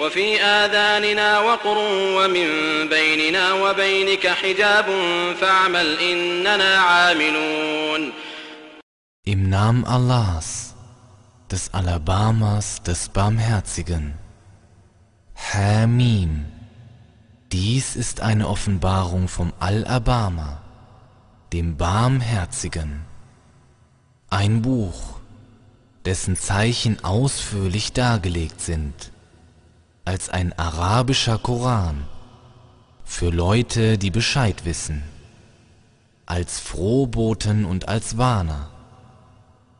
وفي آذاننا وقر ومن بيننا وبينك حجاب فاعمل إننا عاملون Im Namen Allahs, des Alabamas, des Barmherzigen. Hamim. Dies ist eine Offenbarung vom Al-Abama, dem Barmherzigen. Ein Buch, dessen Zeichen ausführlich dargelegt sind, als ein arabischer Koran, für Leute, die Bescheid wissen, als Frohboten und als Warner.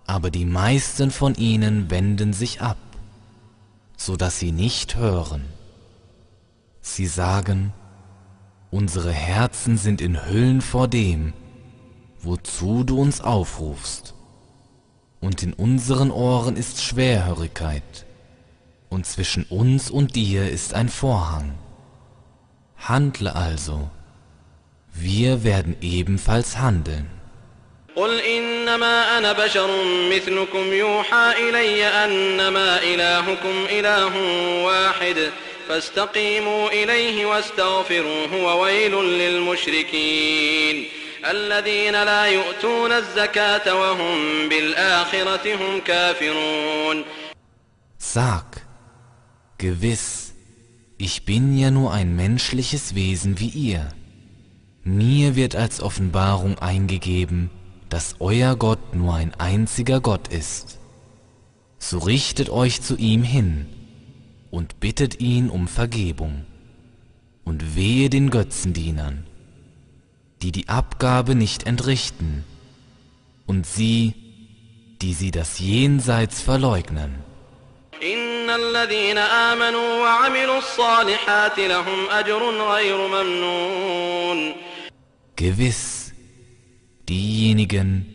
Aber die meisten von ihnen wenden sich ab, so dass sie nicht hören. Sie sagen, unsere Herzen sind in Hüllen vor dem, wozu du uns aufrufst, und in unseren Ohren ist Schwerhörigkeit, und zwischen uns und dir ist ein Vorhang. Handle also, wir werden ebenfalls handeln. قل إنما أنا بشر مثلكم يوحى إلي أنما إلهكم إله واحد فاستقيموا إليه واستغفروه وويل للمشركين الذين لا يؤتون الزكاة وهم بالآخرة هم كافرون Sag, gewiss, ich bin ja nur ein menschliches Wesen wie ihr. Mir wird als Offenbarung eingegeben, dass euer Gott nur ein einziger Gott ist. So richtet euch zu ihm hin und bittet ihn um Vergebung. Und wehe den Götzendienern, die die Abgabe nicht entrichten, und sie, die sie das Jenseits verleugnen. إن الذين آمنوا وعملوا الصالحات لهم أجر غير ممنون Gewiss, diejenigen,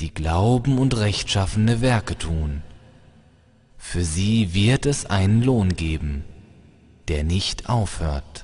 die glauben und rechtschaffene Werke tun, für sie wird es einen Lohn geben, der nicht aufhört.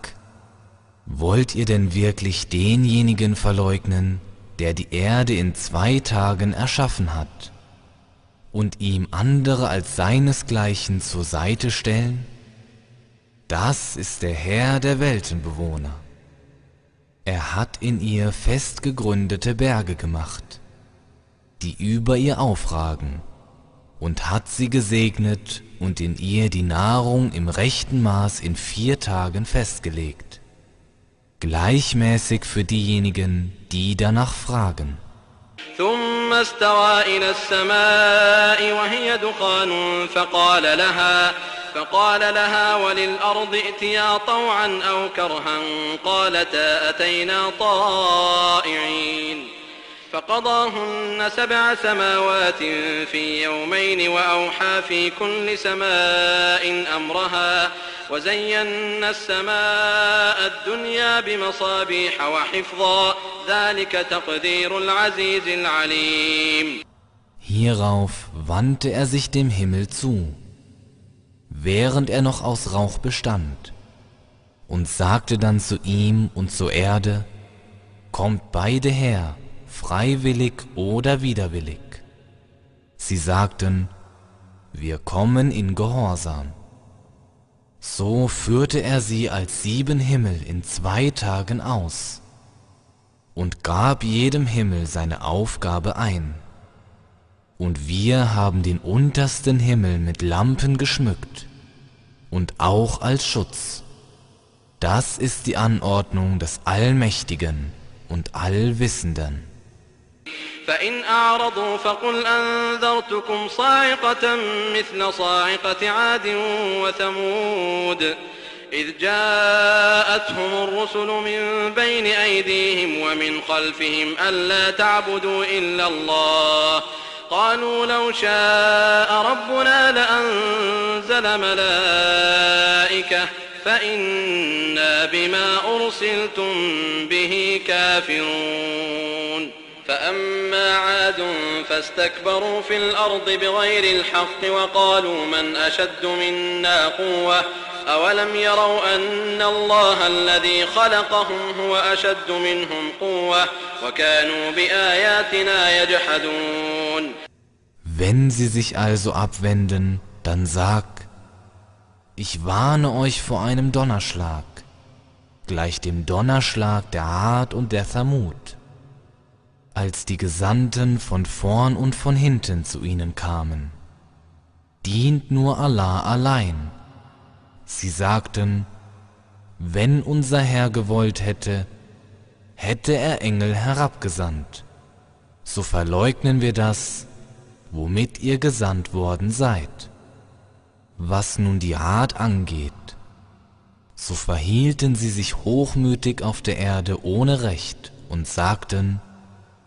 wollt ihr denn wirklich denjenigen verleugnen, der die Erde in zwei Tagen erschaffen hat, und ihm andere als seinesgleichen zur Seite stellen? Das ist der Herr der Weltenbewohner. Er hat in ihr fest gegründete Berge gemacht, die über ihr aufragen, und hat sie gesegnet und in ihr die Nahrung im rechten Maß in vier Tagen festgelegt, gleichmäßig für diejenigen, die danach fragen. ثم استوى إلى السماء وهي دخان فقال لها فقال لها وللأرض ائتيا طوعا أو كرها قالتا أتينا طائعين فقضاهن سبع سماوات في يومين وأوحى في كل سماء أمرها وزينا السماء الدنيا بمصابيح وحفظا ذلك تقدير العزيز العليم Hierauf wandte er sich dem Himmel zu, während er noch aus Rauch bestand, und sagte dann zu ihm und zur Erde, Kommt beide her, freiwillig oder widerwillig. Sie sagten, wir kommen in Gehorsam. So führte er sie als sieben Himmel in zwei Tagen aus und gab jedem Himmel seine Aufgabe ein. Und wir haben den untersten Himmel mit Lampen geschmückt und auch als Schutz. Das ist die Anordnung des Allmächtigen und Allwissenden. فإن أعرضوا فقل أنذرتكم صاعقة مثل صاعقة عاد وثمود إذ جاءتهم الرسل من بين أيديهم ومن خلفهم ألا تعبدوا إلا الله قالوا لو شاء ربنا لأنزل ملائكة فإنا بما أرسلتم به كافرون فأما عاد فاستكبروا في الأرض بغير الحق وقالوا من أشد منا قوة أولم يروا أن الله الذي خلقهم هو أشد منهم قوة وكانوا بآياتنا يجحدون Wenn sie sich also abwenden, dann sag, ich warne euch vor einem Donnerschlag, gleich dem Donnerschlag der Hart und der Thamut, als die Gesandten von vorn und von hinten zu ihnen kamen. Dient nur Allah allein. Sie sagten, wenn unser Herr gewollt hätte, hätte er Engel herabgesandt. So verleugnen wir das, womit ihr gesandt worden seid. Was nun die Art angeht, so verhielten sie sich hochmütig auf der Erde ohne Recht und sagten,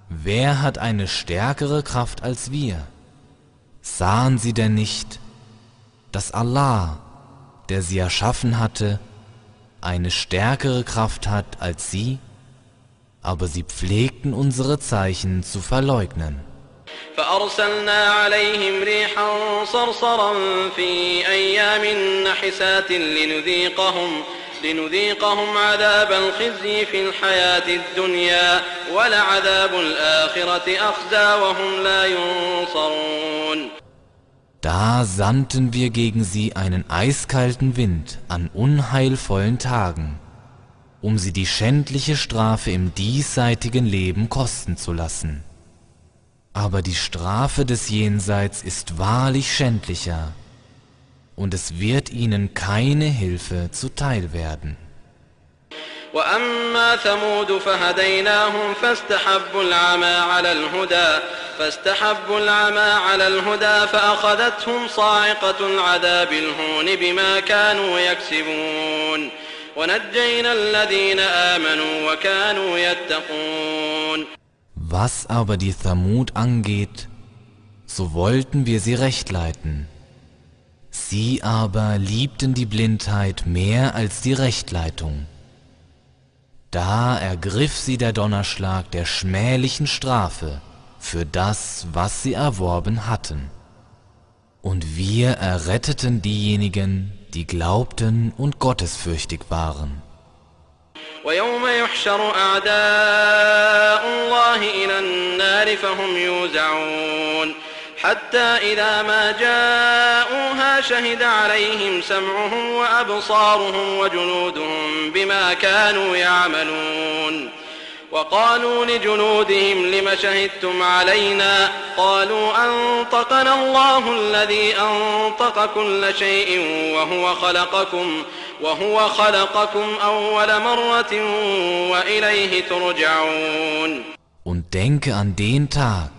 wer hat eine stärkere Kraft als wir? Sahen sie denn nicht, dass Allah, der sie erschaffen hatte, eine stärkere Kraft hat als sie? Aber sie pflegten unsere Zeichen zu verleugnen. فأرسلنا عليهم ريحا صرصرا في أيام نحسات لنذيقهم لنذيقهم عذاب الخزي في الحياة الدنيا ولعذاب الآخرة أخزى وهم لا ينصرون Da sandten wir gegen sie einen eiskalten Wind an unheilvollen Tagen, um sie die schändliche Strafe im diesseitigen Leben kosten zu lassen. Aber die Strafe des Jenseits ist wahrlich schändlicher, und es wird ihnen keine Hilfe zuteil werden. وأما ثمود فهديناهم فاستحبوا العمى على الهدى فاستحبوا العمى على الهدى فأخذتهم صاعقة العذاب الهون بما كانوا يكسبون ونجينا الذين آمنوا وكانوا يتقون Was aber die Thamud angeht, so wollten wir sie recht leiten. Sie aber liebten die Blindheit mehr als die Rechtleitung. Da ergriff sie der Donnerschlag der schmählichen Strafe für das, was sie erworben hatten. Und wir erretteten diejenigen, die glaubten und gottesfürchtig waren. حتى إذا ما جاءوها شهد عليهم سمعهم وأبصارهم وجنودهم بما كانوا يعملون. وقالوا لجنودهم لم شهدتم علينا؟ قالوا أنطقنا الله الذي أنطق كل شيء وهو خلقكم وهو خلقكم أول مرة وإليه ترجعون. Und denke an den Tag,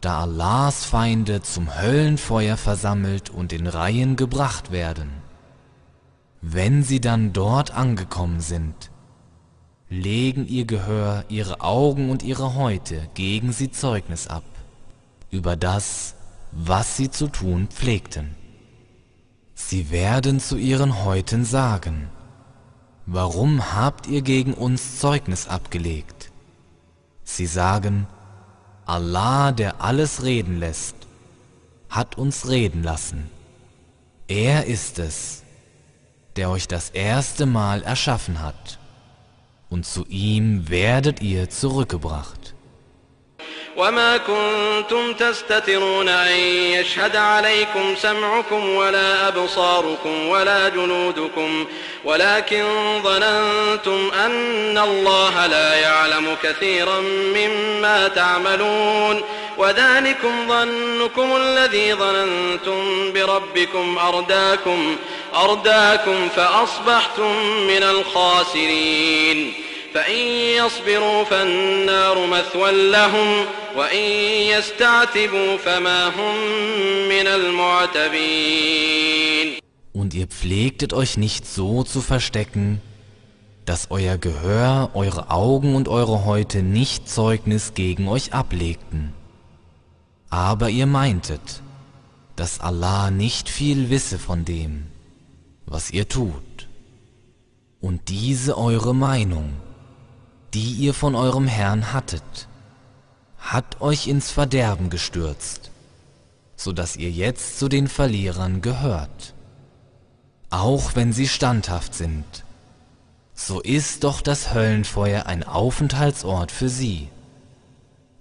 da Allahs Feinde zum Höllenfeuer versammelt und in Reihen gebracht werden. Wenn sie dann dort angekommen sind, legen ihr Gehör, ihre Augen und ihre Häute gegen sie Zeugnis ab über das, was sie zu tun pflegten. Sie werden zu ihren Häuten sagen, warum habt ihr gegen uns Zeugnis abgelegt? Sie sagen, Allah, der alles reden lässt, hat uns reden lassen. Er ist es, der euch das erste Mal erschaffen hat, und zu ihm werdet ihr zurückgebracht. وما كنتم تستترون أن يشهد عليكم سمعكم ولا أبصاركم ولا جنودكم ولكن ظننتم أن الله لا يعلم كثيرا مما تعملون وذلكم ظنكم الذي ظننتم بربكم أرداكم أرداكم فأصبحتم من الخاسرين فإن يصبروا فالنار مثوى لهم وإن يستعتبوا فما هم من المعتبين Und ihr pflegtet euch nicht so zu verstecken, dass euer Gehör, eure Augen und eure Häute nicht Zeugnis gegen euch ablegten. Aber ihr meintet, dass Allah nicht viel wisse von dem, was ihr tut. Und diese eure Meinung, die ihr von eurem Herrn hattet, hat euch ins Verderben gestürzt, so dass ihr jetzt zu den Verlierern gehört. Auch wenn sie standhaft sind, so ist doch das Höllenfeuer ein Aufenthaltsort für sie.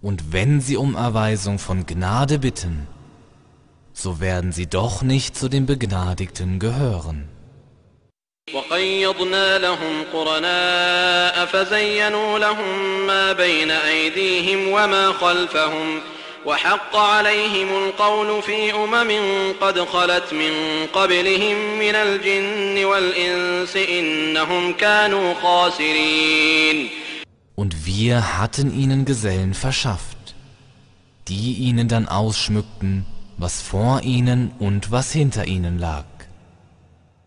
Und wenn sie um Erweisung von Gnade bitten, so werden sie doch nicht zu den Begnadigten gehören. وقيضنا لهم قرناء فزينوا لهم ما بين أيديهم وما خلفهم وحق عليهم القول في أمم قد خلت من قبلهم من الجن والإنس إنهم كانوا خاسرين Und wir hatten ihnen Gesellen verschafft, die ihnen dann ausschmückten, was vor ihnen und was hinter ihnen lag.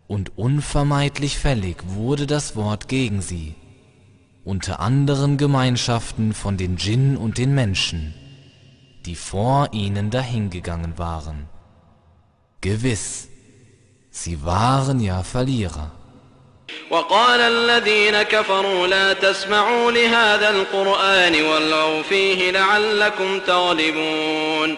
Und unvermeidlich fällig wurde das Wort gegen sie, unter anderen Gemeinschaften von den Djinn und den Menschen die vor ihnen dahingegangen waren. Gewiss, sie waren ja Verlierer. وقال الذين كفروا لا تسمعوا لهذا القرآن والغوا فيه لعلكم تغلبون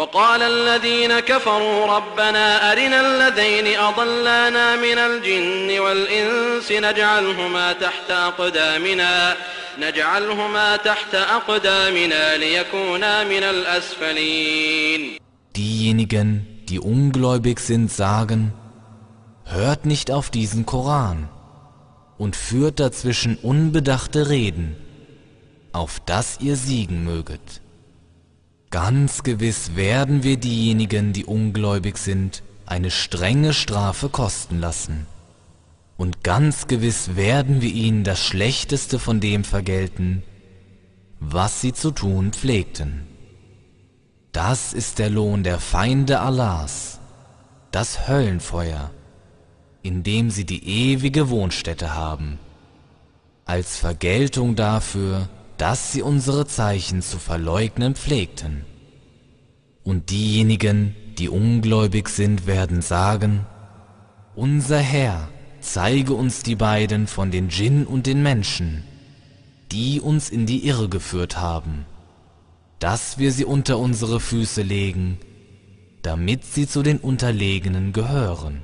وقال الذين كفروا ربنا أرنا الذين أضلانا من الجن والإنس نجعلهما تحت أقدامنا نجعلهما تحت أقدامنا ليكونا من الأسفلين Diejenigen, die ungläubig sind, sagen, hört nicht auf diesen Koran und führt dazwischen unbedachte Reden, auf dass ihr siegen möget. Ganz gewiss werden wir diejenigen, die ungläubig sind, eine strenge Strafe kosten lassen. Und ganz gewiss werden wir ihnen das Schlechteste von dem vergelten, was sie zu tun pflegten. Das ist der Lohn der Feinde Allahs, das Höllenfeuer, in dem sie die ewige Wohnstätte haben, als Vergeltung dafür, dass sie unsere Zeichen zu verleugnen pflegten. Und diejenigen, die ungläubig sind, werden sagen, unser Herr, zeige uns die beiden von den Djinn und den Menschen, die uns in die Irre geführt haben, dass wir sie unter unsere Füße legen, damit sie zu den Unterlegenen gehören.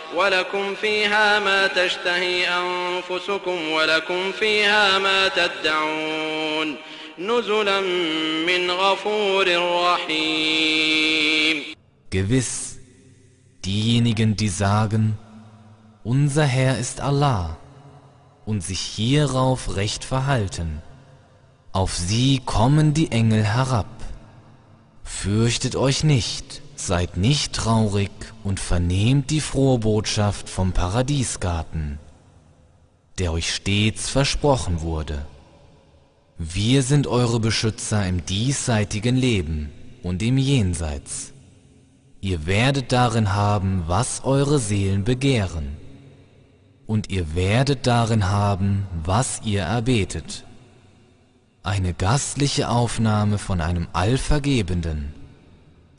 ولكم فيها ما تشتهي أنفسكم ولكم فيها ما تدعون نزلا من غفور رحيم Gewiss, diejenigen, die sagen, unser Herr ist Allah und sich hierauf recht verhalten, auf sie kommen die Engel herab. Fürchtet euch nicht, seid nicht traurig und vernehmt die frohe Botschaft vom Paradiesgarten, der euch stets versprochen wurde. Wir sind eure Beschützer im diesseitigen Leben und im Jenseits. Ihr werdet darin haben, was eure Seelen begehren. Und ihr werdet darin haben, was ihr erbetet. Eine gastliche Aufnahme von einem Allvergebenden,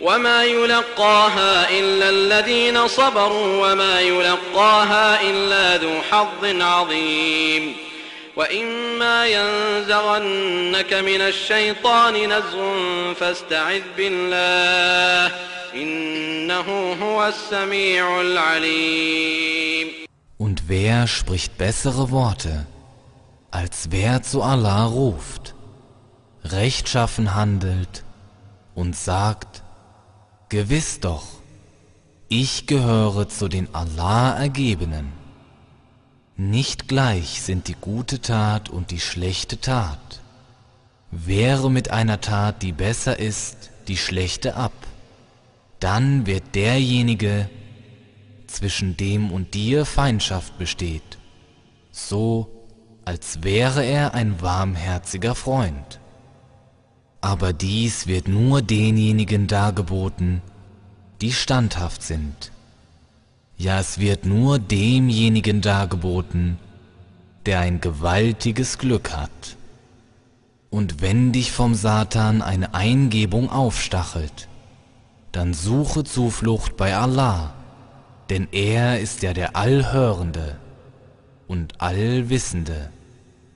وما يلقاها إلا الذين صبروا وما يلقاها إلا ذو حظ عظيم وإما ينزغنك من الشيطان نزغ فاستعذ بالله إنه هو السميع العليم Und wer spricht bessere Worte, als wer zu Allah ruft, rechtschaffen handelt und sagt, Gewiss doch, ich gehöre zu den Allah Ergebenen. Nicht gleich sind die gute Tat und die schlechte Tat. Wehre mit einer Tat, die besser ist, die schlechte ab. Dann wird derjenige, zwischen dem und dir Feindschaft besteht, so als wäre er ein warmherziger Freund. Aber dies wird nur denjenigen dargeboten, die standhaft sind. Ja, es wird nur demjenigen dargeboten, der ein gewaltiges Glück hat. Und wenn dich vom Satan eine Eingebung aufstachelt, dann suche Zuflucht bei Allah, denn er ist ja der Allhörende und Allwissende.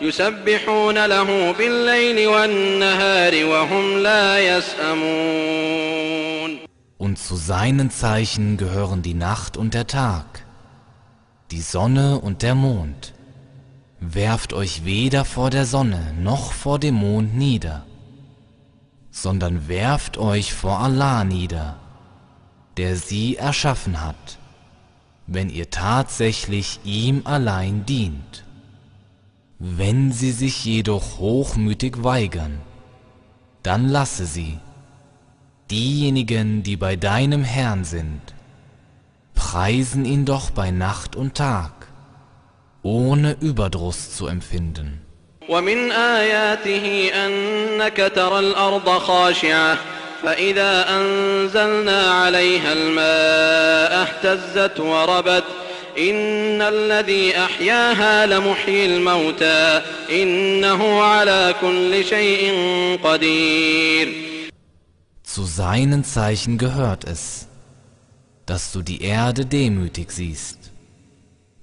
يسبحون له بالليل والنهار وهم لا يسأمون Und zu seinen Zeichen gehören die Nacht und der Tag, die Sonne und der Mond. Werft euch weder vor der Sonne noch vor dem Mond nieder, sondern werft euch vor Allah nieder, der sie erschaffen hat, wenn ihr tatsächlich ihm allein dient. Wenn sie sich jedoch hochmütig weigern, dann lasse sie, diejenigen, die bei deinem Herrn sind, preisen ihn doch bei Nacht und Tag, ohne Überdruss zu empfinden. ومن آياته أنك ترى الأرض خاشعة فإذا أنزلنا عليها الماء اهتزت وربت إن الذي أحياها لمحيي الموتى إنه على كل شيء قدير Zu seinen Zeichen gehört es, dass du die Erde demütig siehst.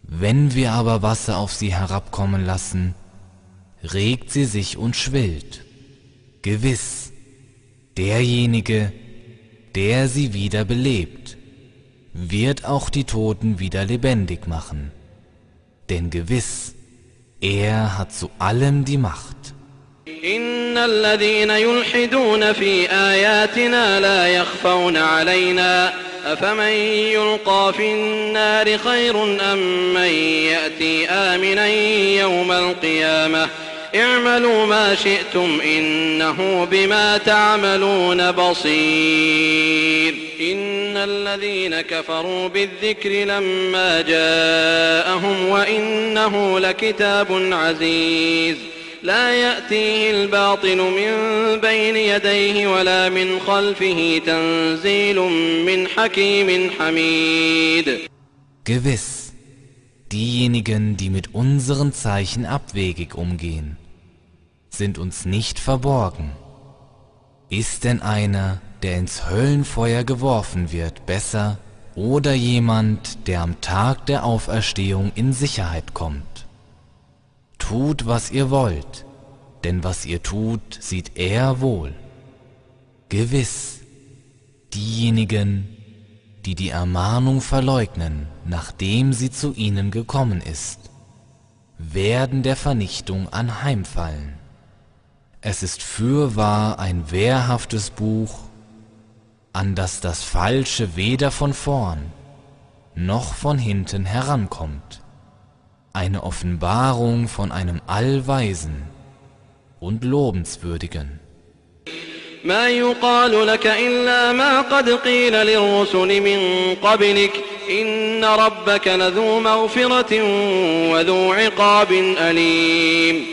Wenn wir aber Wasser auf sie herabkommen lassen, regt sie sich und schwillt. Gewiss, derjenige, der sie wieder belebt, wird auch die Toten wieder lebendig machen. Denn gewiss, er hat zu allem die Macht. إن الذين يلحدون في آياتنا لا يخفون علينا أفمن يلقى في النار خير أم من يأتي آمنا يوم القيامة اعملوا ما شئتم إنه بما تعملون بصير. إن الذين كفروا بالذكر لما جاءهم وإنه لكتاب عزيز. لا يأتيه الباطل من بين يديه ولا من خلفه تنزيل من حكيم حميد. Gewiss, diejenigen, die mit unseren Zeichen abwegig umgehen, sind uns nicht verborgen. Ist denn einer, der ins Höllenfeuer geworfen wird, besser oder jemand, der am Tag der Auferstehung in Sicherheit kommt? Tut, was ihr wollt, denn was ihr tut, sieht er wohl. Gewiss, diejenigen, die die Ermahnung verleugnen, nachdem sie zu ihnen gekommen ist, werden der Vernichtung anheimfallen. Es ist fürwahr ein wehrhaftes Buch, an das das Falsche weder von vorn noch von hinten herankommt, eine Offenbarung von einem Allweisen und Lobenswürdigen. ما يقال لك إلا ما قد قيل للرسل من قبلك إن ربك لذو مغفرة وذو عقاب أليم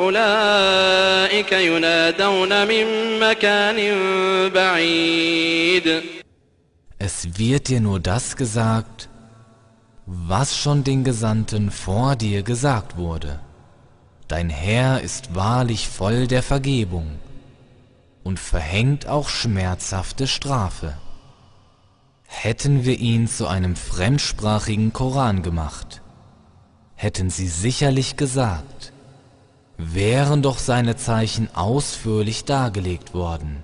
أولئك ينادون من مكان بعيد Es wird dir nur das gesagt, was schon den Gesandten vor dir gesagt wurde. Dein Herr ist wahrlich voll der Vergebung und verhängt auch schmerzhafte Strafe. Hätten wir ihn zu einem fremdsprachigen Koran gemacht, hätten sie sicherlich gesagt, wären doch seine Zeichen ausführlich dargelegt worden.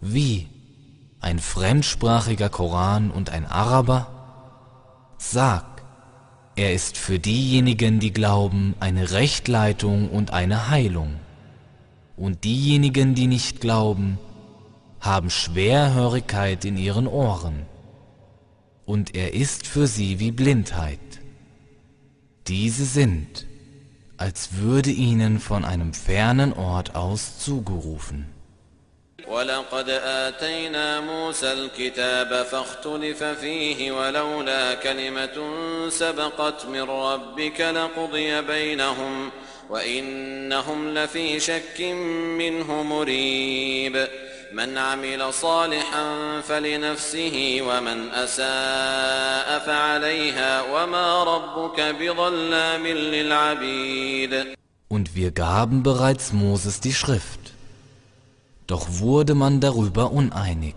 Wie? Ein fremdsprachiger Koran und ein Araber? Sag, er ist für diejenigen, die glauben, eine Rechtleitung und eine Heilung. Und diejenigen, die nicht glauben, haben Schwerhörigkeit in ihren Ohren. Und er ist für sie wie Blindheit. Diese sind, als würde ihnen von einem fernen Ort aus zugerufen. ولقد آتينا موسى الكتاب فاختلف فيه ولولا كلمة سبقت من ربك لقضي بينهم وإنهم لفي شك منه مريب من عمل صالحا فلنفسه ومن أساء فعليها وما ربك بظلام للعبيد Und wir gaben bereits Moses die Schrift. Doch wurde man darüber uneinig.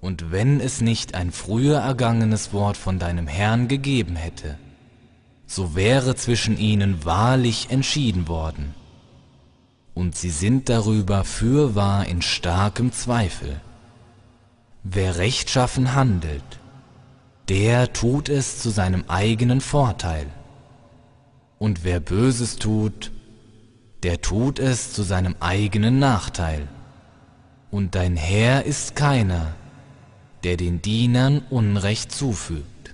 Und wenn es nicht ein früher ergangenes Wort von deinem Herrn gegeben hätte, so wäre zwischen ihnen wahrlich entschieden worden. Und sie sind darüber fürwahr in starkem Zweifel. Wer rechtschaffen handelt, der tut es zu seinem eigenen Vorteil. Und wer Böses tut, der tut es zu seinem eigenen Nachteil. Und dein Herr ist keiner, der den Dienern Unrecht zufügt.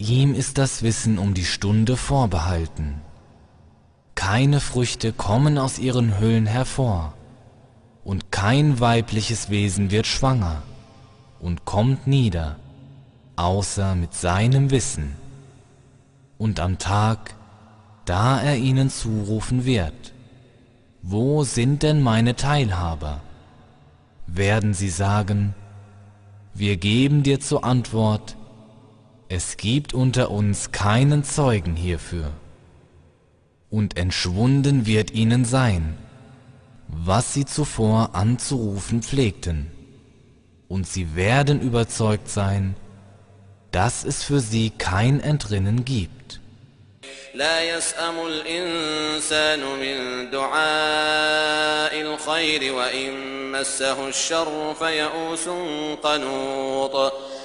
Ihm ist das Wissen um die Stunde vorbehalten. Keine Früchte kommen aus ihren Hüllen hervor, und kein weibliches Wesen wird schwanger und kommt nieder, außer mit seinem Wissen. Und am Tag, da er ihnen zurufen wird, wo sind denn meine Teilhaber? Werden sie sagen, wir geben dir zur Antwort, es gibt unter uns keinen Zeugen hierfür. Und entschwunden wird ihnen sein, was sie zuvor anzurufen pflegten. Und sie werden überzeugt sein, dass es für sie kein Entrinnen gibt. لا يسأم الإنسان من دعاء الخير وإن مسه الشر فيئوس قنوط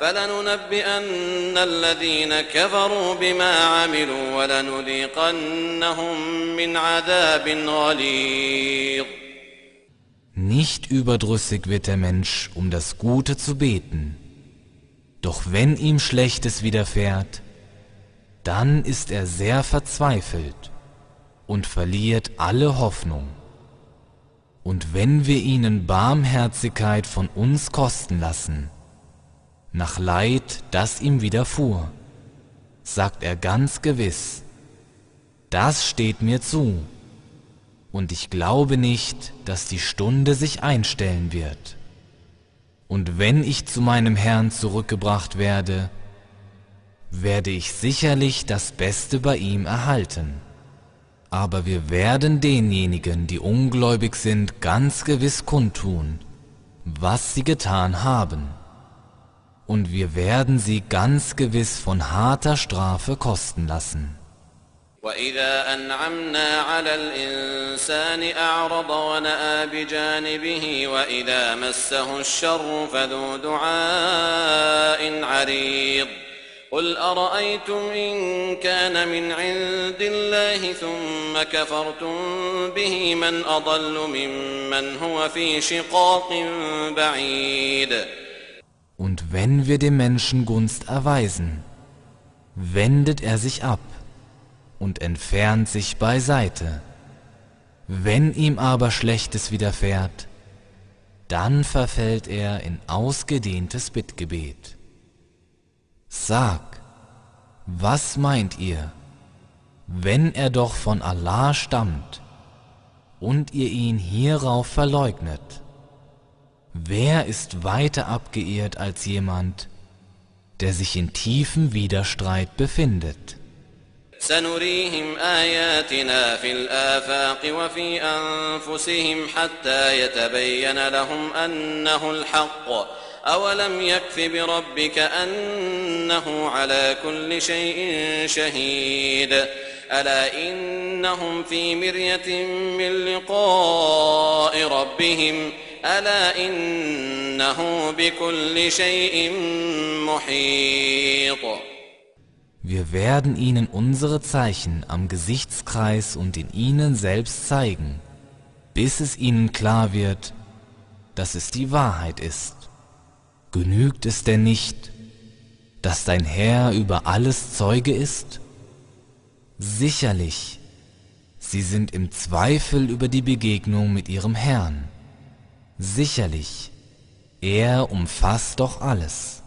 فلننبئن الذين كفروا بما عملوا ولنذيقنهم من عذاب غليظ Nicht überdrüssig wird der Mensch, um das Gute zu beten. Doch wenn ihm Schlechtes widerfährt, dann ist er sehr verzweifelt und verliert alle Hoffnung. Und wenn wir ihnen Barmherzigkeit von uns kosten lassen, nach Leid, das ihm widerfuhr, sagt er ganz gewiss, das steht mir zu, und ich glaube nicht, dass die Stunde sich einstellen wird. Und wenn ich zu meinem Herrn zurückgebracht werde, werde ich sicherlich das Beste bei ihm erhalten. Aber wir werden denjenigen, die ungläubig sind, ganz gewiss kundtun, was sie getan haben. Und wir werden sie ganz gewiss von harter Strafe kosten lassen. قل أرأيتم إن كان من عند الله ثم كفرتم به من أضل ممن هو في شقاق بعيد Und wenn wir dem Menschen Gunst erweisen, wendet er sich ab und entfernt sich beiseite. Wenn ihm aber Schlechtes widerfährt, dann verfällt er in ausgedehntes Bittgebet. Sag, was meint ihr, wenn er doch von Allah stammt und ihr ihn hierauf verleugnet? Wer ist weiter abgeehrt als jemand, der sich in tiefem Widerstreit befindet? سنريهم آياتنا في الآفاق وفي أنفسهم حتى يتبين لهم أنه الحق أولم يكف بربك أنه على كل شيء شهيد ألا إنهم في مرية من لقاء ربهم ألا إنه بكل شيء محيط Wir werden ihnen unsere Zeichen am Gesichtskreis und in ihnen selbst zeigen, bis es ihnen klar wird, dass es die Wahrheit ist. Genügt es denn nicht, dass dein Herr über alles Zeuge ist? Sicherlich, sie sind im Zweifel über die Begegnung mit ihrem Herrn. Sicherlich, er umfasst doch alles.